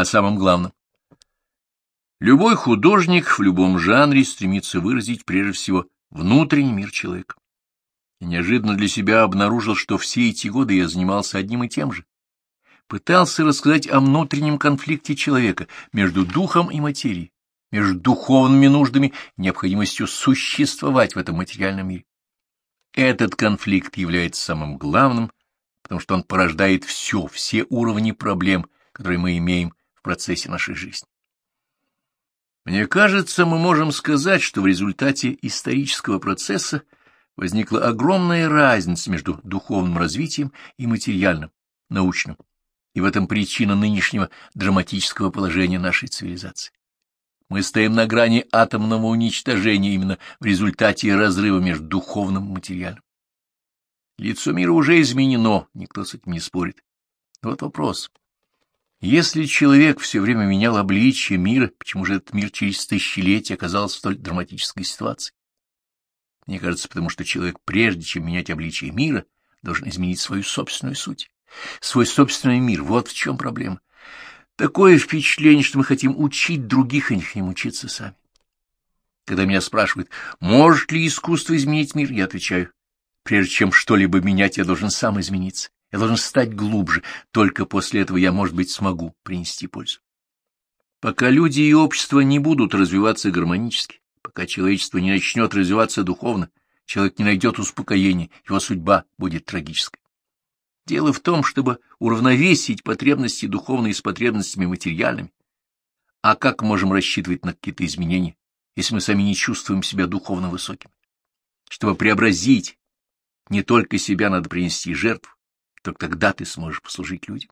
о самом главном. Любой художник в любом жанре стремится выразить прежде всего внутренний мир человека. И неожиданно для себя обнаружил, что все эти годы я занимался одним и тем же. Пытался рассказать о внутреннем конфликте человека между духом и материей, между духовными нуждами и необходимостью существовать в этом материальном мире. Этот конфликт является самым главным, потому что он порождает все, все уровни проблем, которые мы имеем процессе нашей жизни. Мне кажется, мы можем сказать, что в результате исторического процесса возникла огромная разница между духовным развитием и материальным, научным, и в этом причина нынешнего драматического положения нашей цивилизации. Мы стоим на грани атомного уничтожения именно в результате разрыва между духовным и материальным. Лицо мира уже изменено, никто с этим не спорит. вот вопрос. Если человек все время менял обличие мира, почему же этот мир через тысячелетия оказался в столь драматической ситуации? Мне кажется, потому что человек, прежде чем менять обличие мира, должен изменить свою собственную суть, свой собственный мир. Вот в чем проблема. Такое впечатление, что мы хотим учить других, а не хотим учиться сами. Когда меня спрашивают, может ли искусство изменить мир, я отвечаю, прежде чем что-либо менять, я должен сам измениться. Я должен стать глубже, только после этого я, может быть, смогу принести пользу. Пока люди и общество не будут развиваться гармонически, пока человечество не начнет развиваться духовно, человек не найдет успокоения, его судьба будет трагической. Дело в том, чтобы уравновесить потребности духовные с потребностями материальными. А как можем рассчитывать на какие-то изменения, если мы сами не чувствуем себя духовно высокими? Чтобы преобразить, не только себя надо принести жертву, только тогда ты сможешь послужить людям.